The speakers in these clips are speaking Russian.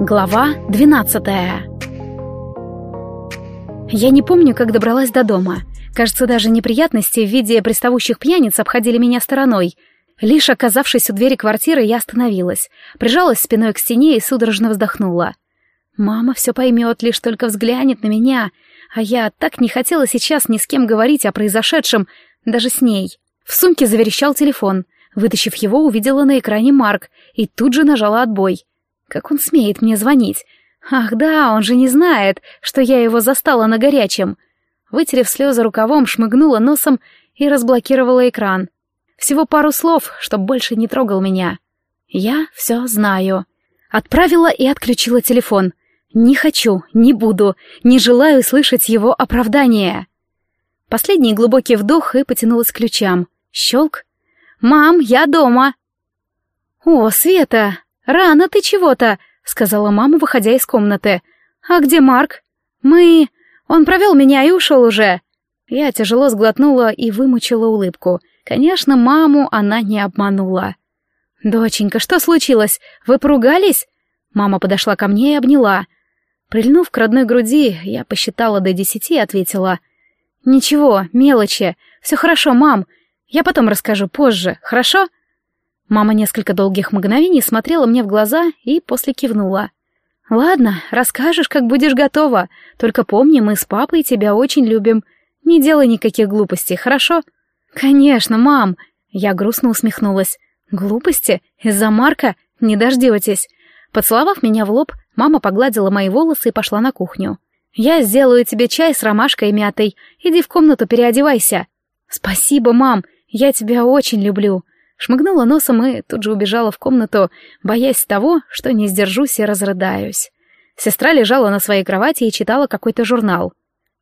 Глава 12 Я не помню, как добралась до дома. Кажется, даже неприятности в виде приставущих пьяниц обходили меня стороной. Лишь оказавшись у двери квартиры, я остановилась, прижалась спиной к стене и судорожно вздохнула. Мама все поймет, лишь только взглянет на меня, а я так не хотела сейчас ни с кем говорить о произошедшем, даже с ней. В сумке заверещал телефон. Вытащив его, увидела на экране Марк и тут же нажала отбой. Как он смеет мне звонить? Ах да, он же не знает, что я его застала на горячем. Вытерев слезы рукавом, шмыгнула носом и разблокировала экран. Всего пару слов, чтоб больше не трогал меня. Я все знаю. Отправила и отключила телефон. Не хочу, не буду, не желаю слышать его оправдания. Последний глубокий вдох и потянулась к ключам. Щелк. «Мам, я дома!» «О, Света, рано ты чего-то!» — сказала мама, выходя из комнаты. «А где Марк?» «Мы...» Он провел меня и ушел уже. Я тяжело сглотнула и вымучила улыбку. Конечно, маму она не обманула. «Доченька, что случилось? Вы поругались?» Мама подошла ко мне и обняла. Прильнув к родной груди, я посчитала до десяти и ответила. «Ничего, мелочи. Все хорошо, мам. Я потом расскажу позже, хорошо?» Мама несколько долгих мгновений смотрела мне в глаза и после кивнула. «Ладно, расскажешь, как будешь готова. Только помни, мы с папой тебя очень любим. Не делай никаких глупостей, хорошо?» «Конечно, мам!» Я грустно усмехнулась. «Глупости? Из-за Марка? Не дождетесь!» Поцеловав меня в лоб, мама погладила мои волосы и пошла на кухню. «Я сделаю тебе чай с ромашкой и мятой. Иди в комнату, переодевайся». «Спасибо, мам, я тебя очень люблю». Шмыгнула носом и тут же убежала в комнату, боясь того, что не сдержусь и разрыдаюсь. Сестра лежала на своей кровати и читала какой-то журнал.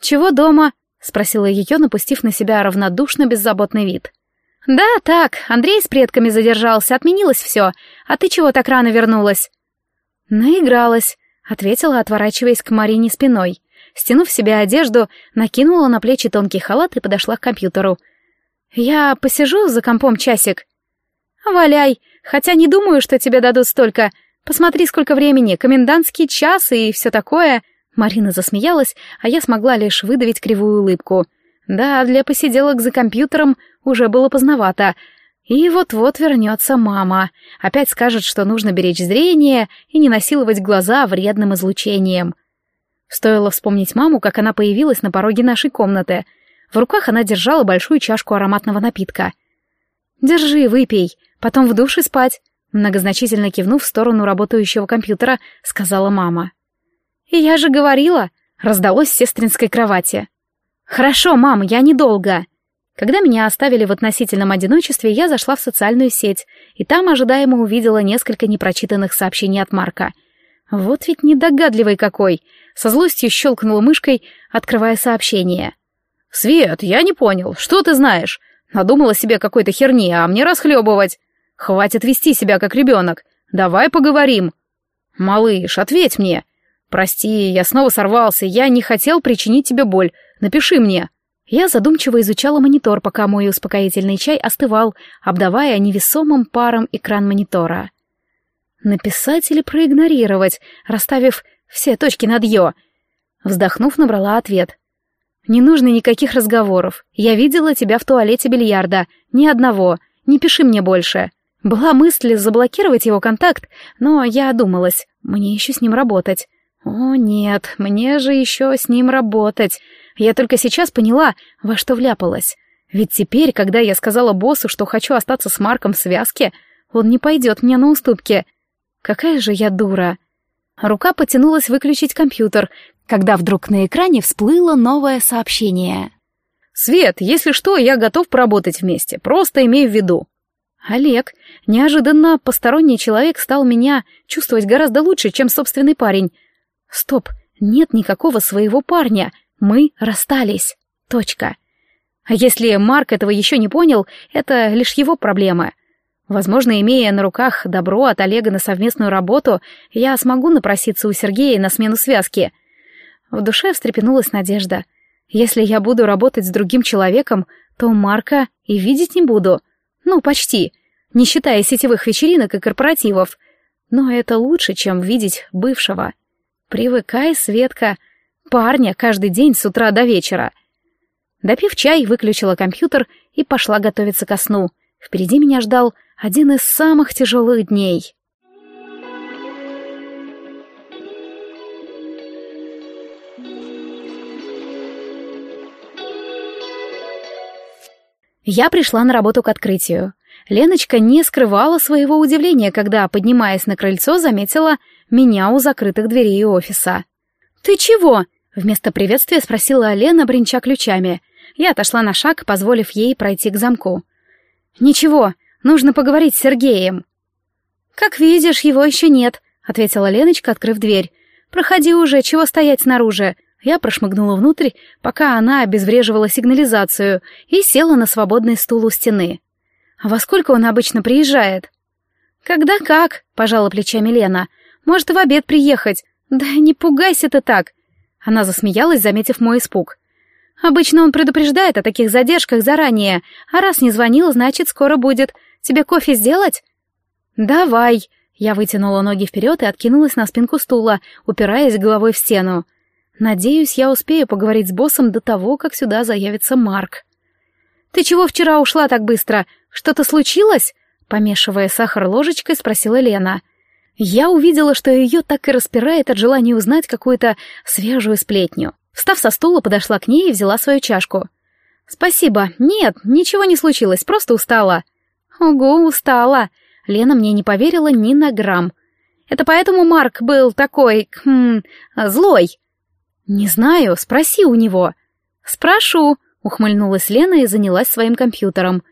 «Чего дома?» — спросила ее, напустив на себя равнодушно беззаботный вид. «Да, так, Андрей с предками задержался, отменилось все. А ты чего так рано вернулась?» «Наигралась», — ответила, отворачиваясь к Марине спиной. Стянув себе одежду, накинула на плечи тонкий халат и подошла к компьютеру. «Я посижу за компом часик?» «Валяй, хотя не думаю, что тебе дадут столько. Посмотри, сколько времени, комендантский час и все такое». Марина засмеялась, а я смогла лишь выдавить кривую улыбку. Да, для посиделок за компьютером уже было поздновато. И вот-вот вернется мама. Опять скажет, что нужно беречь зрение и не насиловать глаза вредным излучением. Стоило вспомнить маму, как она появилась на пороге нашей комнаты. В руках она держала большую чашку ароматного напитка. «Держи, выпей, потом в душ и спать», многозначительно кивнув в сторону работающего компьютера, сказала мама. «И я же говорила», раздалось с сестринской кровати. «Хорошо, мам, я недолго». Когда меня оставили в относительном одиночестве, я зашла в социальную сеть, и там ожидаемо увидела несколько непрочитанных сообщений от Марка. Вот ведь недогадливый какой. Со злостью щелкнула мышкой, открывая сообщение. «Свет, я не понял, что ты знаешь? Надумала себе какой-то херни, а мне расхлебывать. Хватит вести себя как ребенок. Давай поговорим». «Малыш, ответь мне. Прости, я снова сорвался, я не хотел причинить тебе боль. Напиши мне». Я задумчиво изучала монитор, пока мой успокоительный чай остывал, обдавая невесомым паром экран монитора. Написать или проигнорировать, расставив все точки над «ё». Вздохнув, набрала ответ. «Не нужно никаких разговоров. Я видела тебя в туалете бильярда. Ни одного. Не пиши мне больше». Была мысль заблокировать его контакт, но я одумалась. Мне еще с ним работать. О, нет, мне же еще с ним работать. Я только сейчас поняла, во что вляпалась. Ведь теперь, когда я сказала боссу, что хочу остаться с Марком в связке, он не пойдет мне на уступки. Какая же я дура. Рука потянулась выключить компьютер, когда вдруг на экране всплыло новое сообщение. «Свет, если что, я готов поработать вместе, просто имей в виду». Олег, неожиданно посторонний человек стал меня чувствовать гораздо лучше, чем собственный парень. Стоп, нет никакого своего парня, мы расстались. Точка. А если Марк этого еще не понял, это лишь его проблемы. Возможно, имея на руках добро от Олега на совместную работу, я смогу напроситься у Сергея на смену связки. В душе встрепенулась надежда. Если я буду работать с другим человеком, то Марка и видеть не буду. Ну, почти. Не считая сетевых вечеринок и корпоративов. Но это лучше, чем видеть бывшего. Привыкай, Светка. Парня каждый день с утра до вечера. Допив чай, выключила компьютер и пошла готовиться ко сну. Впереди меня ждал один из самых тяжелых дней. Я пришла на работу к открытию. Леночка не скрывала своего удивления, когда, поднимаясь на крыльцо, заметила меня у закрытых дверей офиса. «Ты чего?» — вместо приветствия спросила Лена, бренча ключами. Я отошла на шаг, позволив ей пройти к замку. «Ничего, нужно поговорить с Сергеем». «Как видишь, его еще нет», — ответила Леночка, открыв дверь. «Проходи уже, чего стоять снаружи? Я прошмыгнула внутрь, пока она обезвреживала сигнализацию, и села на свободный стул у стены. «А во сколько он обычно приезжает?» «Когда как?» — пожала плечами Лена. «Может, в обед приехать?» «Да не пугайся ты так!» Она засмеялась, заметив мой испуг. «Обычно он предупреждает о таких задержках заранее, а раз не звонил, значит, скоро будет. Тебе кофе сделать?» «Давай!» Я вытянула ноги вперед и откинулась на спинку стула, упираясь головой в стену. Надеюсь, я успею поговорить с боссом до того, как сюда заявится Марк. «Ты чего вчера ушла так быстро? Что-то случилось?» Помешивая сахар ложечкой, спросила Лена. Я увидела, что ее так и распирает от желания узнать какую-то свежую сплетню. Встав со стула, подошла к ней и взяла свою чашку. «Спасибо. Нет, ничего не случилось, просто устала». «Ого, устала!» Лена мне не поверила ни на грамм. «Это поэтому Марк был такой... Хм, злой?» «Не знаю, спроси у него». «Спрошу», — ухмыльнулась Лена и занялась своим компьютером.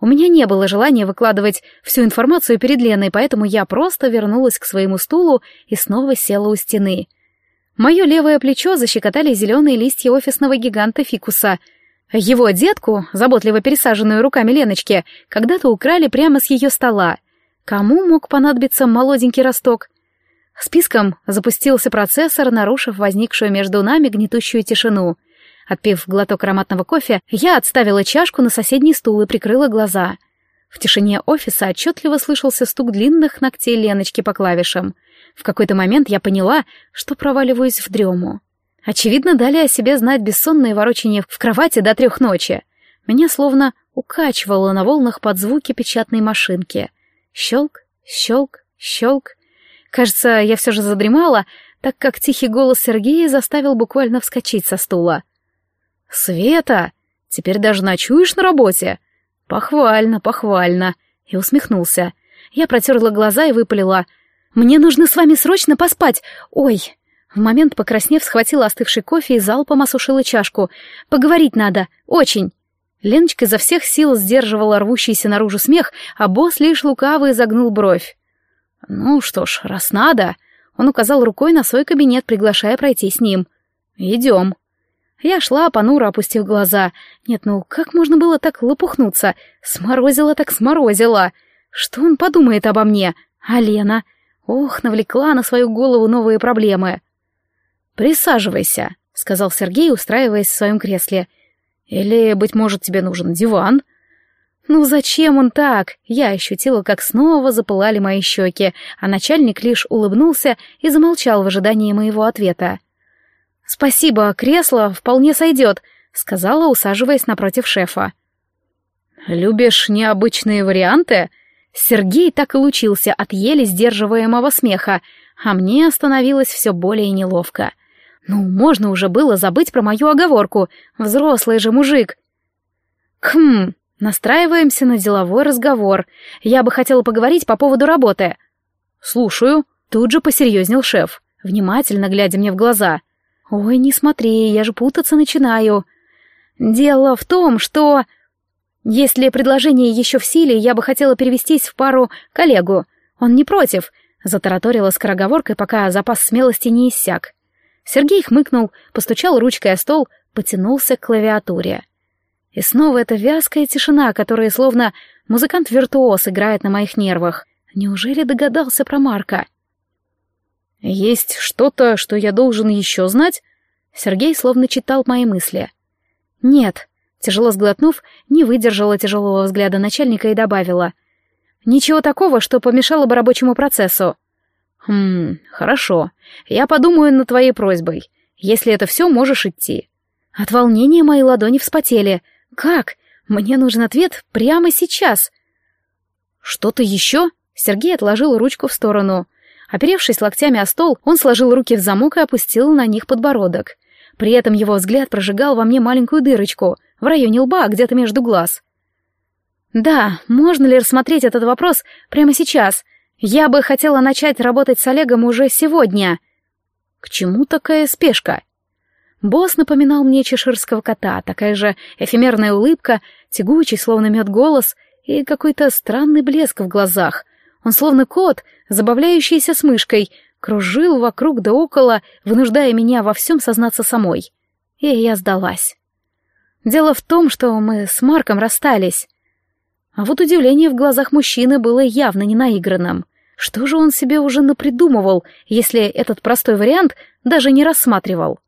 У меня не было желания выкладывать всю информацию перед Леной, поэтому я просто вернулась к своему стулу и снова села у стены. Мое левое плечо защекотали зеленые листья офисного гиганта фикуса. Его детку, заботливо пересаженную руками Леночки, когда-то украли прямо с ее стола. Кому мог понадобиться молоденький росток? Списком запустился процессор, нарушив возникшую между нами гнетущую тишину. Отпив глоток ароматного кофе, я отставила чашку на соседний стул и прикрыла глаза. В тишине офиса отчетливо слышался стук длинных ногтей Леночки по клавишам. В какой-то момент я поняла, что проваливаюсь в дрему. Очевидно, дали о себе знать бессонные ворочания в кровати до трех ночи. Меня словно укачивало на волнах под звуки печатной машинки. Щелк, щелк, щелк. Кажется, я все же задремала, так как тихий голос Сергея заставил буквально вскочить со стула. «Света, теперь даже ночуешь на работе?» «Похвально, похвально», и усмехнулся. Я протерла глаза и выпалила. «Мне нужно с вами срочно поспать! Ой!» В момент, покраснев, схватила остывший кофе и залпом осушила чашку. «Поговорить надо! Очень!» Леночка изо всех сил сдерживала рвущийся наружу смех, а босс лишь лукаво изогнул бровь. «Ну что ж, раз надо...» Он указал рукой на свой кабинет, приглашая пройти с ним. «Идем». Я шла, понуро опустив глаза. Нет, ну как можно было так лопухнуться? Сморозила так сморозила. Что он подумает обо мне? А Лена? Ох, навлекла на свою голову новые проблемы. «Присаживайся», — сказал Сергей, устраиваясь в своем кресле. «Или, быть может, тебе нужен диван?» Ну зачем он так? Я ощутила, как снова запылали мои щеки, а начальник лишь улыбнулся и замолчал в ожидании моего ответа. «Спасибо, кресло вполне сойдет», — сказала, усаживаясь напротив шефа. «Любишь необычные варианты?» Сергей так и лучился от еле сдерживаемого смеха, а мне становилось все более неловко. Ну, можно уже было забыть про мою оговорку. Взрослый же мужик. «Хм, Настраиваемся на деловой разговор. Я бы хотела поговорить по поводу работы. Слушаю. Тут же посерьезнел шеф, внимательно глядя мне в глаза. Ой, не смотри, я же путаться начинаю. Дело в том, что... Если предложение еще в силе, я бы хотела перевестись в пару коллегу. Он не против, затараторила скороговоркой, пока запас смелости не иссяк. Сергей хмыкнул, постучал ручкой о стол, потянулся к клавиатуре. И снова эта вязкая тишина, которая словно музыкант-виртуоз играет на моих нервах. Неужели догадался про Марка? «Есть что-то, что я должен еще знать?» Сергей словно читал мои мысли. «Нет», — тяжело сглотнув, не выдержала тяжелого взгляда начальника и добавила. «Ничего такого, что помешало бы рабочему процессу». Хм, хорошо. Я подумаю над твоей просьбой. Если это все, можешь идти. От волнения мои ладони вспотели. Как? Мне нужен ответ прямо сейчас. Что-то еще? Сергей отложил ручку в сторону. Оперевшись локтями о стол, он сложил руки в замок и опустил на них подбородок. При этом его взгляд прожигал во мне маленькую дырочку, в районе лба, где-то между глаз. «Да, можно ли рассмотреть этот вопрос прямо сейчас? Я бы хотела начать работать с Олегом уже сегодня». «К чему такая спешка?» Босс напоминал мне чеширского кота, такая же эфемерная улыбка, тягучий, словно мед голос и какой-то странный блеск в глазах. Он словно кот, забавляющийся с мышкой, кружил вокруг да около, вынуждая меня во всем сознаться самой. И я сдалась. Дело в том, что мы с Марком расстались. А вот удивление в глазах мужчины было явно не наигранным. Что же он себе уже напридумывал, если этот простой вариант даже не рассматривал?